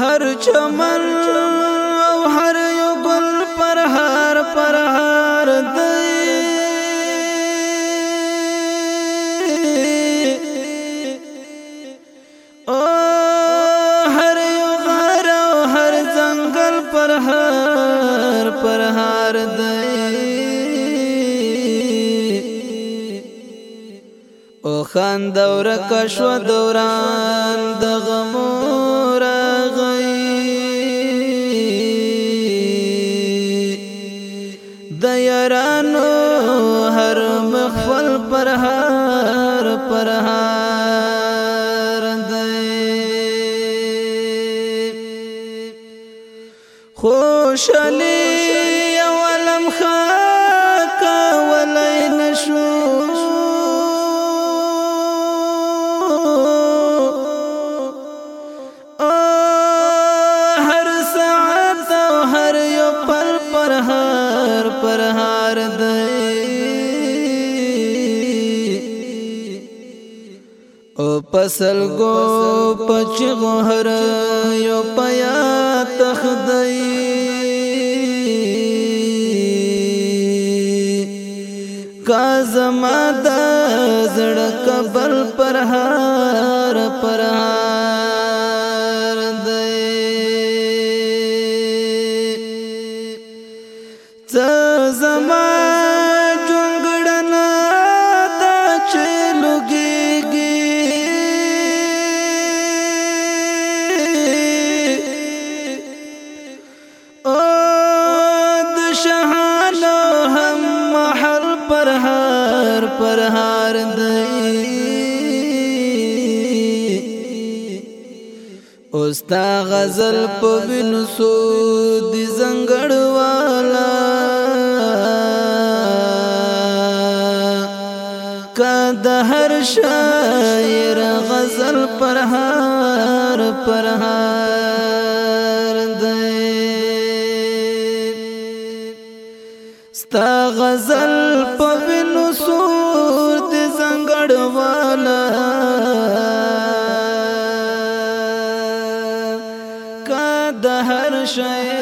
هر چمن او هر یو گل پر هر پر هر دی او هر یو غر او هر زنګل پر هر پر هر دی او خان دور کشو دوران د غمو د یارانو هر مخفل پر هر پر هر خوشاله او پسل گو پچ غهر یو پیا تخدای کا زما د زړه قبر پرهار پرهار دای پرهار دی اوستا غزل په وینو سو دي زنګړ والا کد هر شاعر غزل پرهار پرهار دی ستا غزل په والا کا د هر شي